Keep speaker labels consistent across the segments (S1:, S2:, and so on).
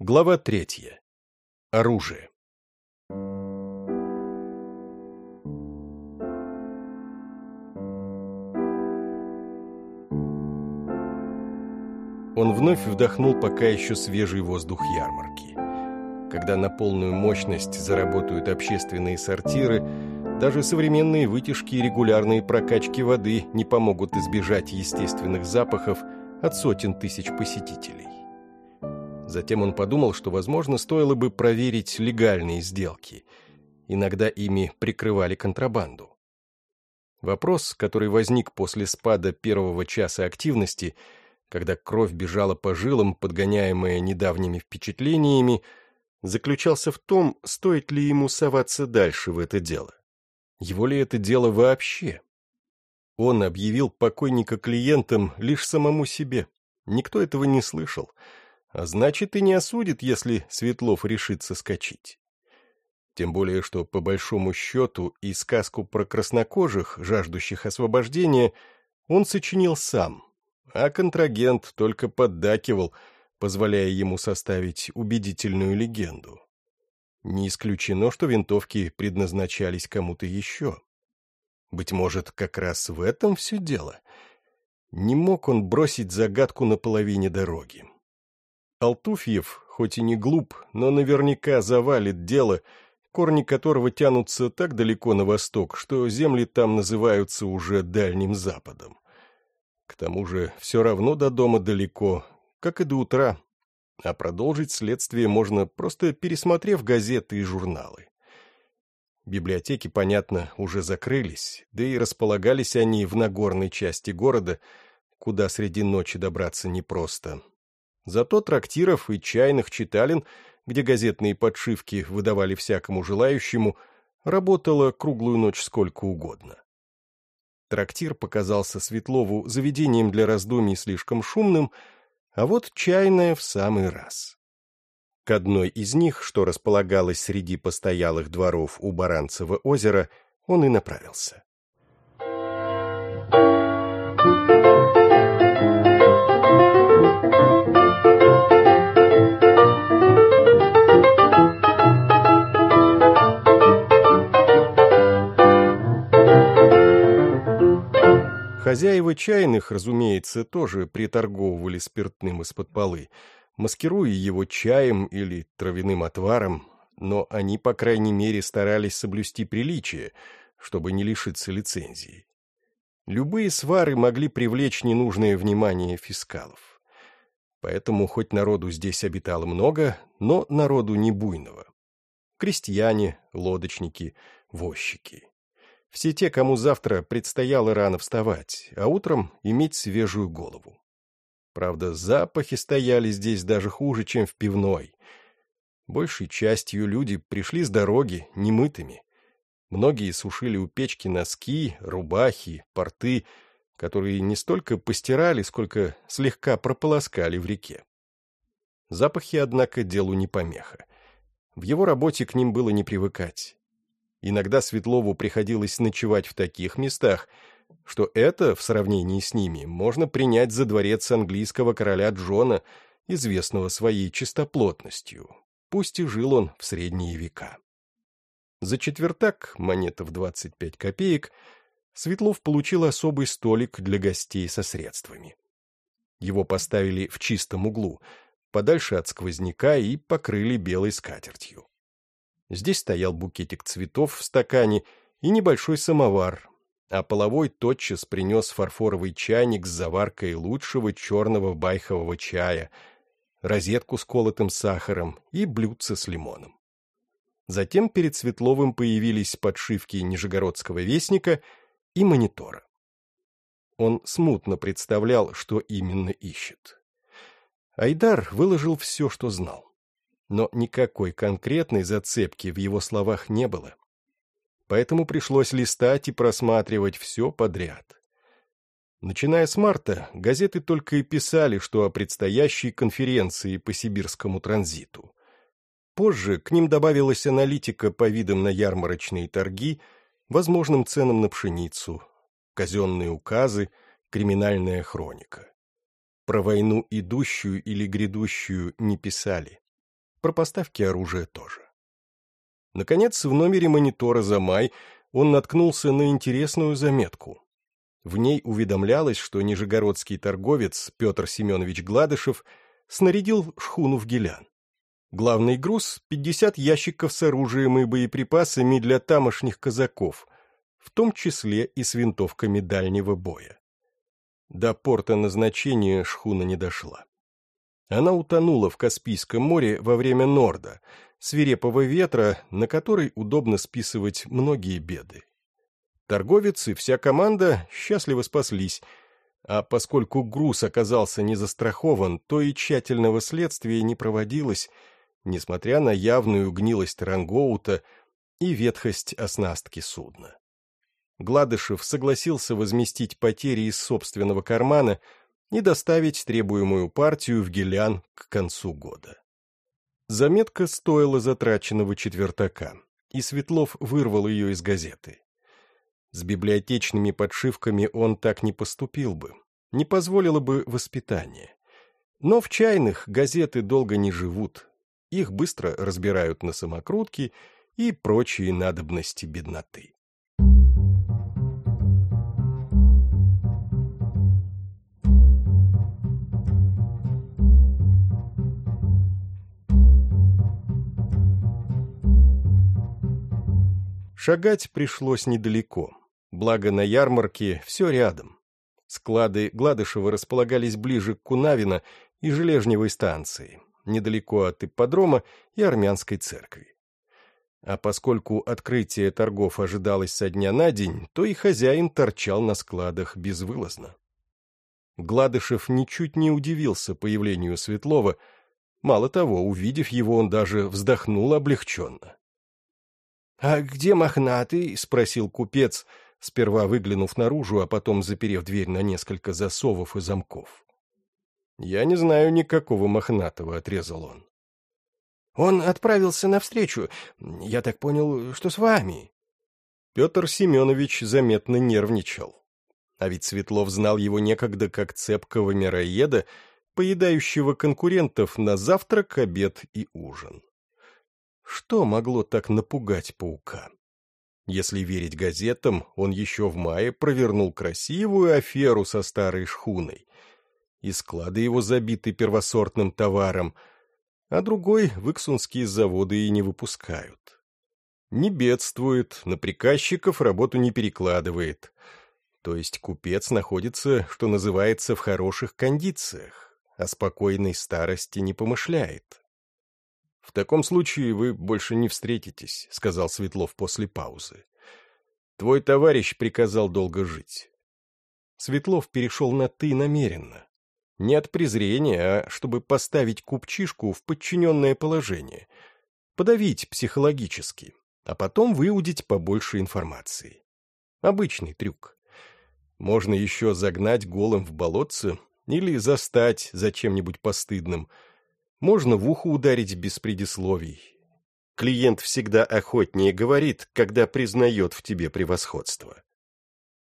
S1: Глава третья. Оружие. Он вновь вдохнул пока еще свежий воздух ярмарки. Когда на полную мощность заработают общественные сортиры, даже современные вытяжки и регулярные прокачки воды не помогут избежать естественных запахов от сотен тысяч посетителей. Затем он подумал, что, возможно, стоило бы проверить легальные сделки. Иногда ими прикрывали контрабанду. Вопрос, который возник после спада первого часа активности, когда кровь бежала по жилам, подгоняемая недавними впечатлениями, заключался в том, стоит ли ему соваться дальше в это дело. Его ли это дело вообще? Он объявил покойника клиентам лишь самому себе. Никто этого не слышал — а значит и не осудит, если Светлов решит соскочить. Тем более, что, по большому счету, и сказку про краснокожих, жаждущих освобождения, он сочинил сам, а контрагент только поддакивал, позволяя ему составить убедительную легенду. Не исключено, что винтовки предназначались кому-то еще. Быть может, как раз в этом все дело. Не мог он бросить загадку на половине дороги. Алтуфьев, хоть и не глуп, но наверняка завалит дело, корни которого тянутся так далеко на восток, что земли там называются уже Дальним Западом. К тому же все равно до дома далеко, как и до утра, а продолжить следствие можно, просто пересмотрев газеты и журналы. Библиотеки, понятно, уже закрылись, да и располагались они в Нагорной части города, куда среди ночи добраться непросто. Зато трактиров и чайных читален, где газетные подшивки выдавали всякому желающему, работало круглую ночь сколько угодно. Трактир показался Светлову заведением для раздумий слишком шумным, а вот чайная в самый раз. К одной из них, что располагалась среди постоялых дворов у Баранцева озера, он и направился. Хозяева чайных, разумеется, тоже приторговывали спиртным из-под полы, маскируя его чаем или травяным отваром, но они, по крайней мере, старались соблюсти приличие, чтобы не лишиться лицензии. Любые свары могли привлечь ненужное внимание фискалов. Поэтому хоть народу здесь обитало много, но народу не буйного. Крестьяне, лодочники, возчики. Все те, кому завтра предстояло рано вставать, а утром иметь свежую голову. Правда, запахи стояли здесь даже хуже, чем в пивной. Большей частью люди пришли с дороги немытыми. Многие сушили у печки носки, рубахи, порты, которые не столько постирали, сколько слегка прополоскали в реке. Запахи, однако, делу не помеха. В его работе к ним было не привыкать. Иногда Светлову приходилось ночевать в таких местах, что это, в сравнении с ними, можно принять за дворец английского короля Джона, известного своей чистоплотностью, пусть и жил он в средние века. За четвертак, монета в 25 копеек, Светлов получил особый столик для гостей со средствами. Его поставили в чистом углу, подальше от сквозняка и покрыли белой скатертью. Здесь стоял букетик цветов в стакане и небольшой самовар, а половой тотчас принес фарфоровый чайник с заваркой лучшего черного байхового чая, розетку с колотым сахаром и блюдце с лимоном. Затем перед Светловым появились подшивки Нижегородского вестника и монитора. Он смутно представлял, что именно ищет. Айдар выложил все, что знал но никакой конкретной зацепки в его словах не было. Поэтому пришлось листать и просматривать все подряд. Начиная с марта, газеты только и писали, что о предстоящей конференции по сибирскому транзиту. Позже к ним добавилась аналитика по видам на ярмарочные торги, возможным ценам на пшеницу, казенные указы, криминальная хроника. Про войну идущую или грядущую не писали. Про поставки оружия тоже. Наконец, в номере монитора за май он наткнулся на интересную заметку. В ней уведомлялось, что нижегородский торговец Петр Семенович Гладышев снарядил шхуну в Гелян. Главный груз — 50 ящиков с оружием и боеприпасами для тамошних казаков, в том числе и с винтовками дальнего боя. До порта назначения шхуна не дошла. Она утонула в Каспийском море во время Норда, свирепого ветра, на который удобно списывать многие беды. Торговец и вся команда счастливо спаслись, а поскольку груз оказался не застрахован, то и тщательного следствия не проводилось, несмотря на явную гнилость рангоута и ветхость оснастки судна. Гладышев согласился возместить потери из собственного кармана и доставить требуемую партию в Гелян к концу года. Заметка стоила затраченного четвертака, и Светлов вырвал ее из газеты. С библиотечными подшивками он так не поступил бы, не позволило бы воспитание. Но в чайных газеты долго не живут, их быстро разбирают на самокрутки и прочие надобности бедноты. Шагать пришлось недалеко, благо на ярмарке все рядом. Склады Гладышева располагались ближе к Кунавино и Жележневой станции, недалеко от ипподрома и армянской церкви. А поскольку открытие торгов ожидалось со дня на день, то и хозяин торчал на складах безвылазно. Гладышев ничуть не удивился появлению Светлова, мало того, увидев его, он даже вздохнул облегченно.
S2: «А где мохнатый?» — спросил купец, сперва выглянув наружу, а потом заперев дверь на несколько засовов и замков.
S1: «Я не знаю никакого мохнатого», — отрезал он.
S2: «Он отправился навстречу. Я так понял, что с вами».
S1: Петр Семенович заметно нервничал. А ведь Светлов знал его некогда как цепкого мироеда, поедающего конкурентов на завтрак, обед и ужин. Что могло так напугать паука? Если верить газетам, он еще в мае провернул красивую аферу со старой шхуной. И склады его забиты первосортным товаром, а другой выксунские заводы и не выпускают. Не бедствует, на приказчиков работу не перекладывает. То есть купец находится, что называется, в хороших кондициях, о спокойной старости не помышляет. «В таком случае вы больше не встретитесь», — сказал Светлов после паузы. «Твой товарищ приказал долго жить». Светлов перешел на «ты» намеренно. Не от презрения, а чтобы поставить купчишку в подчиненное положение, подавить психологически, а потом выудить побольше информации. Обычный трюк. Можно еще загнать голым в болотце или застать за чем-нибудь постыдным — можно в ухо ударить без предисловий. Клиент всегда охотнее говорит, когда признает в тебе превосходство.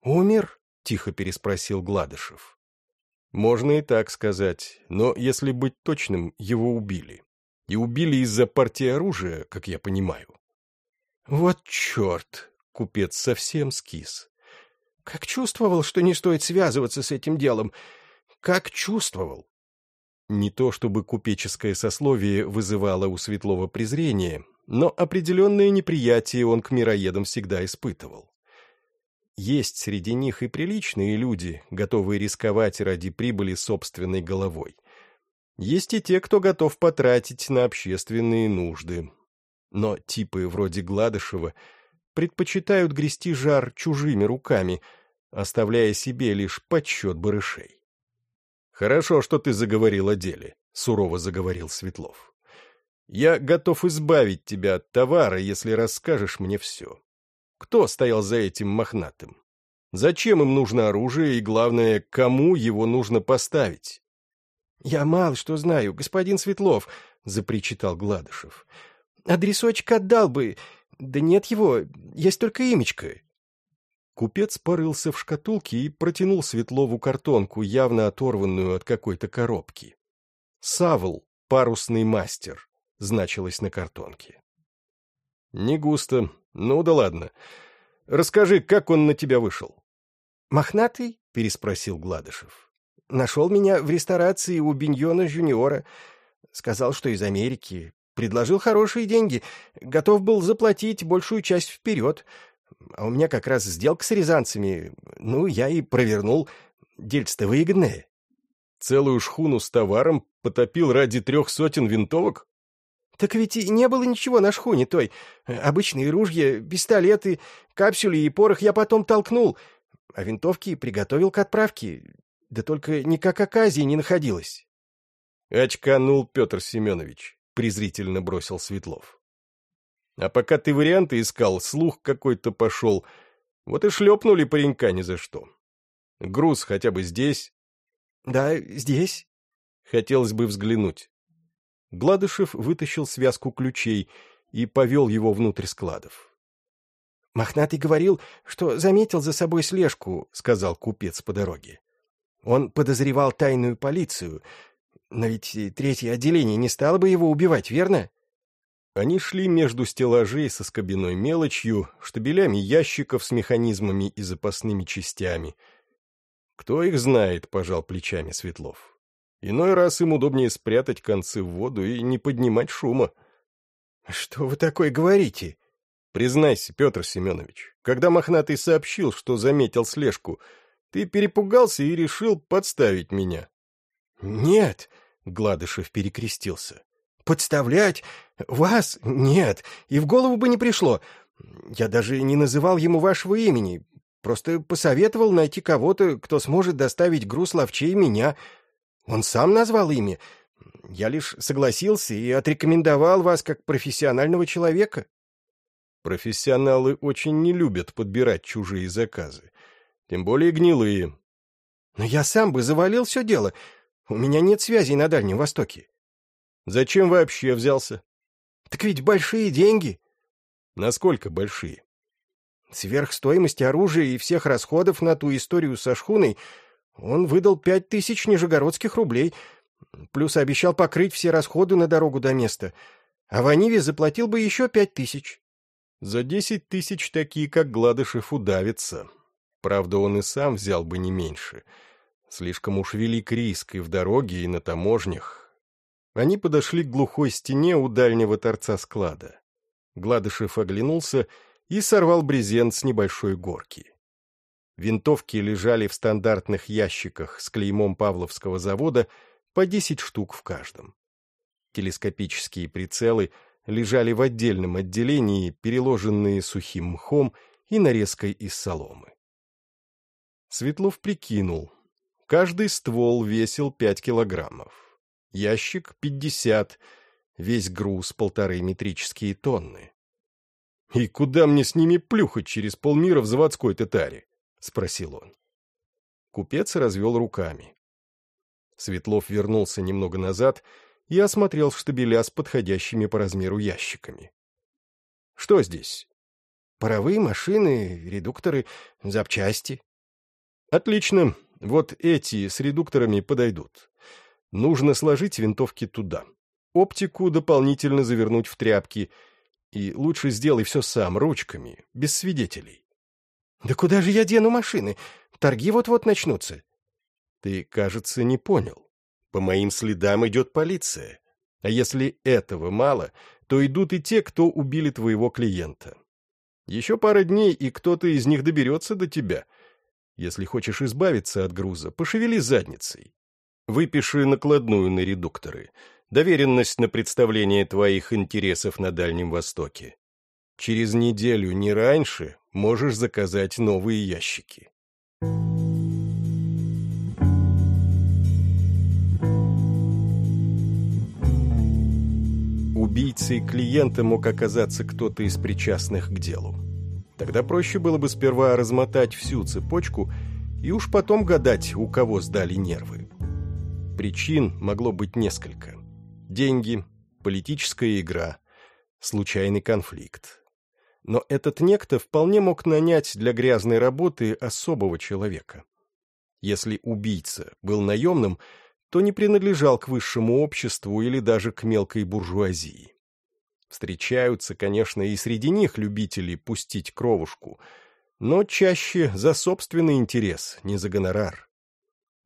S2: «Умер?» — тихо переспросил Гладышев.
S1: «Можно и так сказать, но, если быть точным, его убили. И убили из-за партии оружия, как я понимаю».
S2: «Вот черт!» — купец совсем скис. «Как чувствовал, что не стоит связываться с этим делом! Как чувствовал!»
S1: Не то чтобы купеческое сословие вызывало у Светлова презрение, но определенное неприятие он к мироедам всегда испытывал. Есть среди них и приличные люди, готовые рисковать ради прибыли собственной головой. Есть и те, кто готов потратить на общественные нужды. Но типы вроде Гладышева предпочитают грести жар чужими руками, оставляя себе лишь подсчет барышей. «Хорошо, что ты заговорил о деле», — сурово заговорил Светлов. «Я готов избавить тебя от товара, если расскажешь мне все. Кто стоял за этим мохнатым? Зачем им нужно оружие и, главное, кому его нужно поставить?»
S2: «Я мало что знаю, господин Светлов», — запричитал Гладышев. «Адресочек отдал бы. Да нет его, есть только имечко».
S1: Купец порылся в шкатулке и протянул Светлову картонку, явно оторванную от какой-то коробки. Савл, парусный мастер. значилось на картонке. «Не густо. Ну да ладно. Расскажи, как он на тебя вышел?»
S2: «Мохнатый?» — переспросил Гладышев. «Нашел меня в ресторации у Биньона Жюниора. Сказал, что из Америки. Предложил хорошие деньги. Готов был заплатить большую часть вперед. А у меня как раз сделка с рязанцами. Ну, я и провернул. Дельце-то выгодное».
S1: «Целую шхуну с товаром потопил ради трех сотен винтовок?»
S2: Так ведь и не было ничего на шхуне той. Обычные ружья, пистолеты, капсюли и порох я потом толкнул, а винтовки приготовил к отправке. Да только никак оказии не находилось.
S1: Очканул Петр Семенович, презрительно бросил Светлов. А пока ты варианты искал, слух какой-то пошел. Вот и шлепнули паренька ни за что. Груз хотя бы здесь?
S2: Да, здесь.
S1: Хотелось бы взглянуть. Гладышев вытащил связку ключей и повел его внутрь складов.
S2: «Мохнатый говорил, что заметил за собой слежку», — сказал купец по дороге. «Он подозревал тайную полицию, но ведь третье отделение не стало бы его убивать, верно?»
S1: Они шли между стеллажей со скобяной мелочью, штабелями ящиков с механизмами и запасными частями. «Кто их знает?» — пожал плечами Светлов. Иной раз им удобнее спрятать концы в воду и не поднимать шума.
S2: — Что вы такое говорите?
S1: — Признайся, Петр Семенович, когда Мохнатый сообщил, что заметил слежку, ты перепугался и решил подставить меня.
S2: — Нет, — Гладышев перекрестился. — Подставлять? Вас? Нет, и в голову бы не пришло. Я даже не называл ему вашего имени, просто посоветовал найти кого-то, кто сможет доставить груз ловчей меня — он сам назвал имя. Я лишь согласился и отрекомендовал вас как профессионального человека.
S1: Профессионалы очень не любят подбирать чужие заказы, тем более гнилые.
S2: Но я сам бы завалил все дело. У меня нет связей на Дальнем Востоке.
S1: Зачем вообще взялся?
S2: Так ведь большие деньги.
S1: Насколько большие?
S2: Сверхстоимость оружия и всех расходов на ту историю со шхуной он выдал пять тысяч нижегородских рублей, плюс обещал покрыть все расходы на дорогу до места, а Ваниве заплатил бы еще пять тысяч.
S1: За десять тысяч такие, как Гладышев, удавятся. Правда, он и сам взял бы не меньше. Слишком уж велик риск и в дороге, и на таможнях. Они подошли к глухой стене у дальнего торца склада. Гладышев оглянулся и сорвал брезент с небольшой горки. Винтовки лежали в стандартных ящиках с клеймом Павловского завода по 10 штук в каждом. Телескопические прицелы лежали в отдельном отделении, переложенные сухим мхом и нарезкой из соломы. Светлов прикинул. Каждый ствол весил 5 килограммов. Ящик — 50, весь груз — полторы метрические тонны. И куда мне с ними плюхать через полмира в заводской татаре? — спросил он. Купец развел руками. Светлов вернулся немного назад и осмотрел штабеля с подходящими по размеру ящиками. — Что здесь?
S2: — Паровые машины, редукторы, запчасти.
S1: — Отлично. Вот эти с редукторами подойдут. Нужно сложить винтовки туда. Оптику дополнительно завернуть в тряпки. И лучше сделай все сам, ручками, без свидетелей.
S2: «Да куда же я дену машины? Торги вот-вот начнутся».
S1: «Ты, кажется, не понял. По моим следам идет полиция. А если этого мало, то идут и те, кто убили твоего клиента. Еще пара дней, и кто-то из них доберется до тебя. Если хочешь избавиться от груза, пошевели задницей. Выпиши накладную на редукторы, доверенность на представление твоих интересов на Дальнем Востоке. Через неделю, не раньше, можешь заказать новые ящики. Убийцей клиента мог оказаться кто-то из причастных к делу. Тогда проще было бы сперва размотать всю цепочку и уж потом гадать, у кого сдали нервы. Причин могло быть несколько. Деньги, политическая игра, случайный конфликт, но этот некто вполне мог нанять для грязной работы особого человека. Если убийца был наемным, то не принадлежал к высшему обществу или даже к мелкой буржуазии. Встречаются, конечно, и среди них любители пустить кровушку, но чаще за собственный интерес, не за гонорар.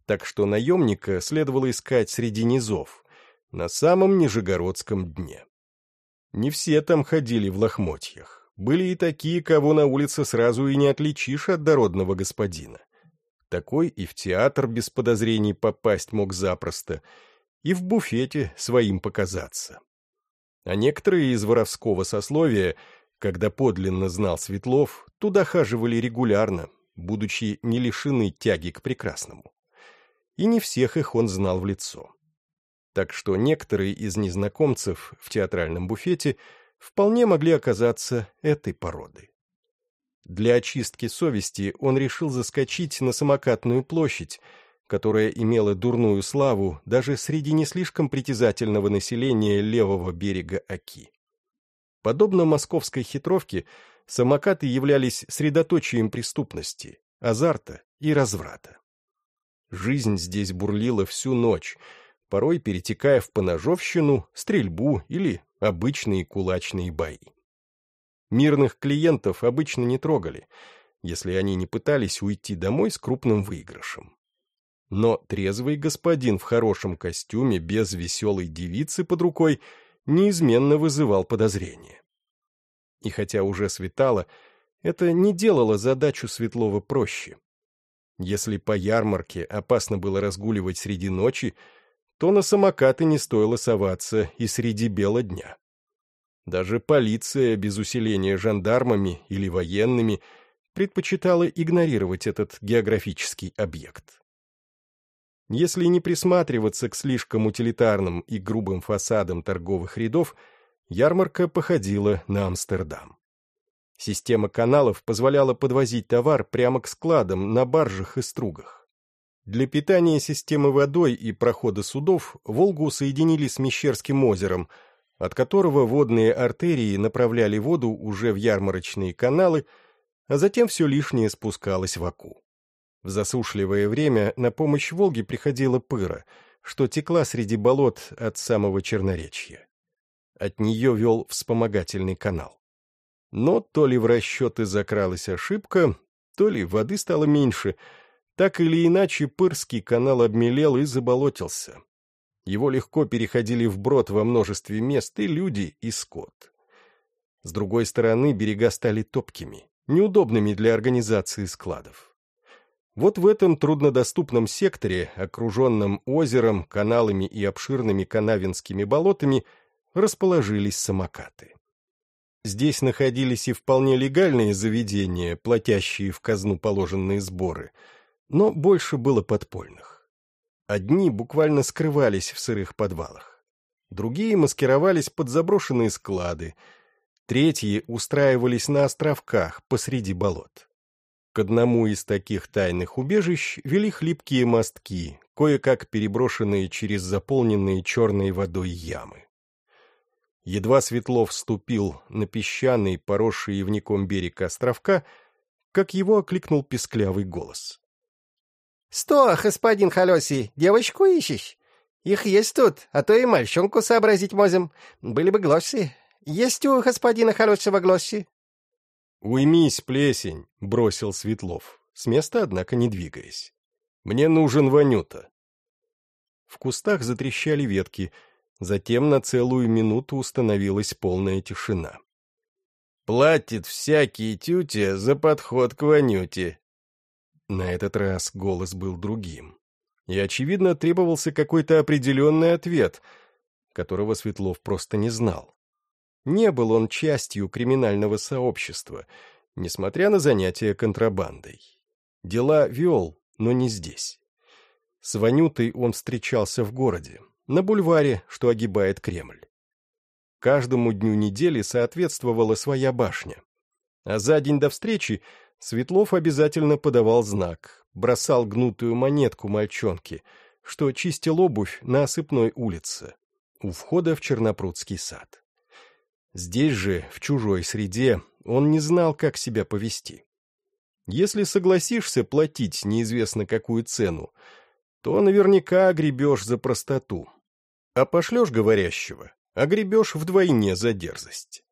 S1: Так что наемника следовало искать среди низов, на самом Нижегородском дне. Не все там ходили в лохмотьях. Были и такие, кого на улице сразу и не отличишь от дородного господина. Такой и в театр без подозрений попасть мог запросто, и в буфете своим показаться. А некоторые из воровского сословия, когда подлинно знал Светлов, туда хаживали регулярно, будучи не лишены тяги к прекрасному. И не всех их он знал в лицо. Так что некоторые из незнакомцев в театральном буфете вполне могли оказаться этой породы. Для очистки совести он решил заскочить на самокатную площадь, которая имела дурную славу даже среди не слишком притязательного населения левого берега Оки. Подобно московской хитровке, самокаты являлись средоточием преступности, азарта и разврата. Жизнь здесь бурлила всю ночь, порой перетекая в поножовщину, стрельбу или обычные кулачные бои. Мирных клиентов обычно не трогали, если они не пытались уйти домой с крупным выигрышем. Но трезвый господин в хорошем костюме, без веселой девицы под рукой, неизменно вызывал подозрения. И хотя уже светало, это не делало задачу Светлова проще. Если по ярмарке опасно было разгуливать среди ночи, то на самокаты не стоило соваться и среди бела дня. Даже полиция без усиления жандармами или военными предпочитала игнорировать этот географический объект. Если не присматриваться к слишком утилитарным и грубым фасадам торговых рядов, ярмарка походила на Амстердам. Система каналов позволяла подвозить товар прямо к складам на баржах и стругах. Для питания системы водой и прохода судов Волгу соединили с Мещерским озером, от которого водные артерии направляли воду уже в ярмарочные каналы, а затем все лишнее спускалось в Аку. В засушливое время на помощь Волге приходила пыра, что текла среди болот от самого Черноречья. От нее вел вспомогательный канал. Но то ли в расчеты закралась ошибка, то ли воды стало меньше. Так или иначе, Пырский канал обмелел и заболотился. Его легко переходили вброд во множестве мест и люди, и скот. С другой стороны, берега стали топкими, неудобными для организации складов. Вот в этом труднодоступном секторе, окруженном озером, каналами и обширными канавинскими болотами, расположились самокаты. Здесь находились и вполне легальные заведения, платящие в казну положенные сборы, но больше было подпольных. Одни буквально скрывались в сырых подвалах, другие маскировались под заброшенные склады, третьи устраивались на островках посреди болот. К одному из таких тайных убежищ вели хлипкие мостки, кое-как переброшенные через заполненные черной водой ямы. Едва Светлов вступил на песчаный, поросший ивником берег островка, как его окликнул песклявый голос.
S3: — Что, господин Холесий, девочку ищешь? Их есть тут, а то и мальчонку сообразить можем. Были бы глосси. Есть у господина Холесева глосси?
S1: «Уймись, плесень!» — бросил Светлов, с места, однако, не двигаясь. «Мне нужен Ванюта!» В кустах затрещали ветки, затем на целую минуту установилась полная тишина. «Платит всякие тютя за подход к Ванюте!» На этот раз голос был другим. И, очевидно, требовался какой-то определенный ответ, которого Светлов просто не знал. Не был он частью криминального сообщества, несмотря на занятия контрабандой. Дела вел, но не здесь. С Ванютой он встречался в городе, на бульваре, что огибает Кремль. Каждому дню недели соответствовала своя башня. А за день до встречи Светлов обязательно подавал знак, бросал гнутую монетку мальчонке, что чистил обувь на осыпной улице, у входа в Чернопрудский сад. Здесь же, в чужой среде, он не знал, как себя повести. Если согласишься платить неизвестно какую цену, то наверняка гребешь за простоту. А пошлешь говорящего, а гребешь вдвойне за дерзость.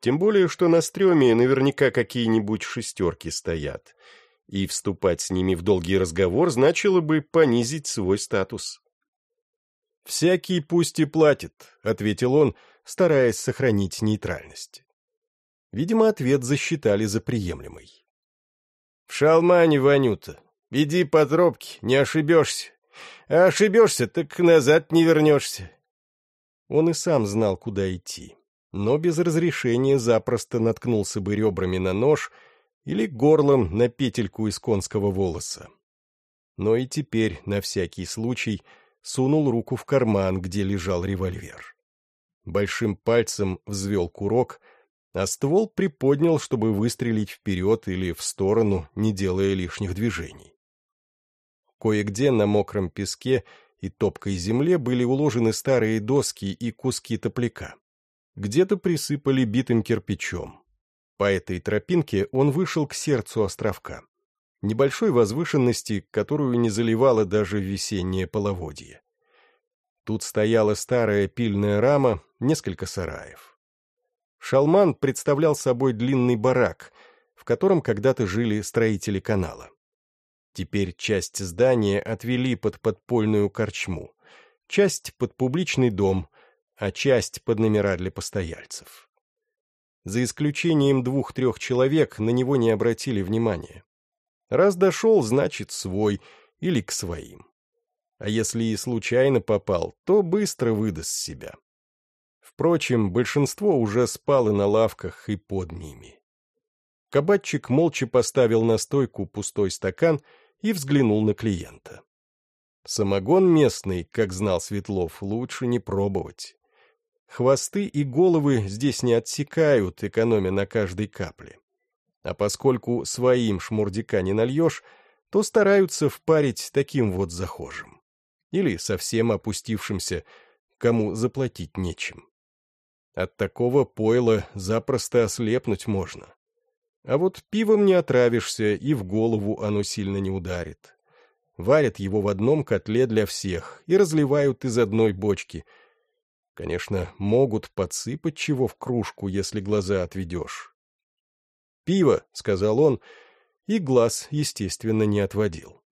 S1: Тем более, что на стреме наверняка какие-нибудь шестерки стоят, и вступать с ними в долгий разговор значило бы понизить свой статус. «Всякий пусть и платит», — ответил он, стараясь сохранить нейтральность. Видимо, ответ засчитали за приемлемый. «В шалмане, Ванюта, иди по тропке, не ошибешься. А ошибешься, так назад не вернешься». Он и сам знал, куда идти, но без разрешения запросто наткнулся бы ребрами на нож или горлом на петельку из конского волоса. Но и теперь, на всякий случай, сунул руку в карман, где лежал револьвер. Большим пальцем взвел курок, а ствол приподнял, чтобы выстрелить вперед или в сторону, не делая лишних движений. Кое-где на мокром песке и топкой земле были уложены старые доски и куски топляка. Где-то присыпали битым кирпичом. По этой тропинке он вышел к сердцу островка. Небольшой возвышенности, которую не заливало даже весеннее половодье. Тут стояла старая пильная рама, несколько сараев. Шалман представлял собой длинный барак, в котором когда-то жили строители канала. Теперь часть здания отвели под подпольную корчму, часть под публичный дом, а часть под номера для постояльцев. За исключением двух-трех человек на него не обратили внимания. Раз дошел, значит, свой или к своим. А если и случайно попал, то быстро выдаст себя. Впрочем, большинство уже спало на лавках и под ними. Кабатчик молча поставил на стойку пустой стакан и взглянул на клиента. Самогон местный, как знал Светлов, лучше не пробовать. Хвосты и головы здесь не отсекают, экономя на каждой капле. А поскольку своим шмурдика не нальешь, то стараются впарить таким вот захожим. Или совсем опустившимся, кому заплатить нечем. От такого пойла запросто ослепнуть можно. А вот пивом не отравишься, и в голову оно сильно не ударит. Варят его в одном котле для всех и разливают из одной бочки. Конечно, могут подсыпать чего в кружку, если глаза отведешь. «Пиво», — сказал он, и глаз, естественно, не отводил.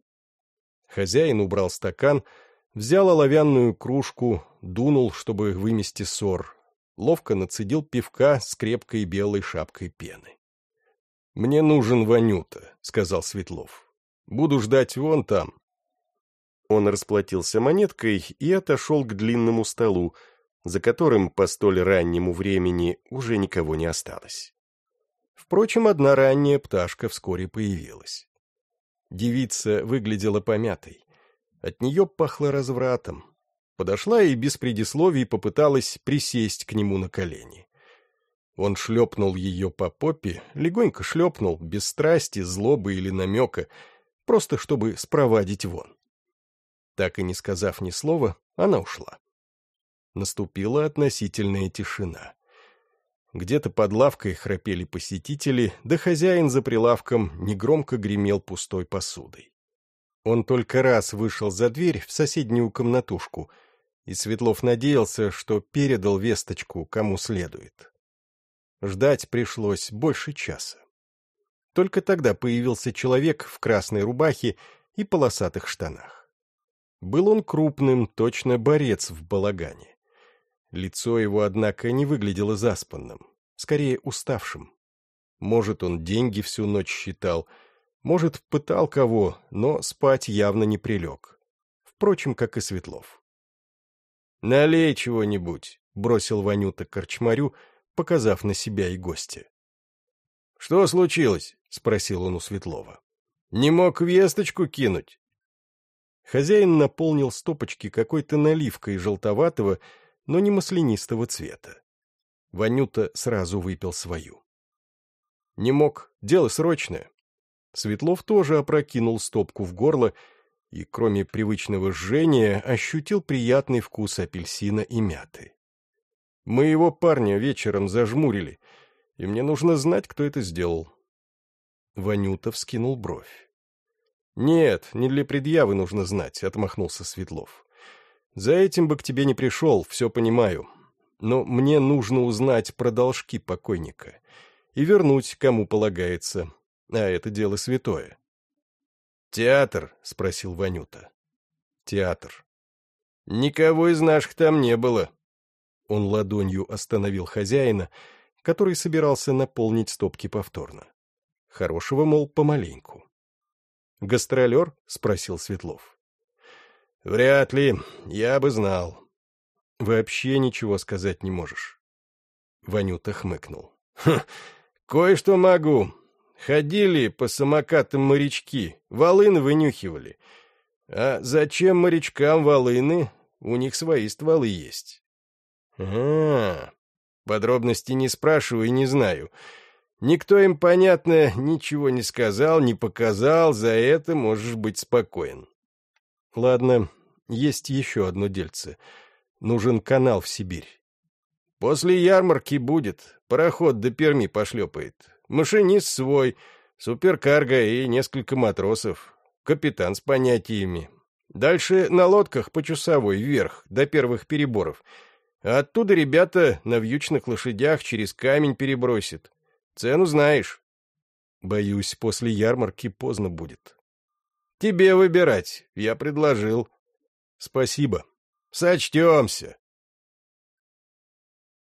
S1: Хозяин убрал стакан, взял оловянную кружку, дунул, чтобы вымести ссор, ловко нацедил пивка с крепкой белой шапкой пены. «Мне нужен Ванюта», — сказал Светлов. «Буду ждать вон там». Он расплатился монеткой и отошел к длинному столу, за которым по столь раннему времени уже никого не осталось. Впрочем, одна ранняя пташка вскоре появилась. Девица выглядела помятой. От нее пахло развратом. Подошла и без предисловий попыталась присесть к нему на колени. Он шлепнул ее по попе, легонько шлепнул, без страсти, злобы или намека, просто чтобы спровадить вон. Так и не сказав ни слова, она ушла. Наступила относительная тишина. Где-то под лавкой храпели посетители, да хозяин за прилавком негромко гремел пустой посудой. Он только раз вышел за дверь в соседнюю комнатушку, и Светлов надеялся, что передал весточку кому следует. Ждать пришлось больше часа. Только тогда появился человек в красной рубахе и полосатых штанах. Был он крупным, точно борец в балагане. Лицо его, однако, не выглядело заспанным, скорее уставшим. Может, он деньги всю ночь считал, может, пытал кого, но спать явно не прилег. Впрочем, как и Светлов. «Налей чего-нибудь», — бросил Ванюта корчмарю, показав на себя и гостя. «Что случилось?» — спросил он у Светлова. «Не мог весточку кинуть?» Хозяин наполнил стопочки какой-то наливкой желтоватого, но не маслянистого цвета. Ванюта сразу выпил свою. «Не мог, дело срочное». Светлов тоже опрокинул стопку в горло и, кроме привычного жжения, ощутил приятный вкус апельсина и мяты. Мы его парня вечером зажмурили, и мне нужно знать, кто это сделал. Ванюта вскинул бровь. «Нет, не для предъявы нужно знать», — отмахнулся Светлов. «За этим бы к тебе не пришел, все понимаю. Но мне нужно узнать про должки покойника и вернуть, кому полагается, а это дело святое. «Театр?» — спросил Ванюта. «Театр». «Никого из наших там не было». Он ладонью остановил хозяина, который собирался наполнить стопки повторно. Хорошего, мол, помаленьку. «Гастролер?» — спросил Светлов. «Вряд ли. Я бы знал». «Вообще ничего сказать не можешь». Ванюта хмыкнул. «Хм, кое-что могу. Ходили по самокатам морячки, волыны вынюхивали. А зачем морячкам волыны? У них свои стволы есть». «А, подробности не спрашиваю и не знаю». Никто им, понятно, ничего не сказал, не показал, за это можешь быть спокоен. Ладно, есть еще одно дельце. Нужен канал в Сибирь. После ярмарки будет, пароход до Перми пошлепает. Машинист свой, суперкарго и несколько матросов. Капитан с понятиями. Дальше на лодках по часовой вверх, до первых переборов. А оттуда ребята на вьючных лошадях через камень перебросят. Цену знаешь. Боюсь, после ярмарки поздно будет. Тебе выбирать, я предложил. Спасибо. Сочтемся.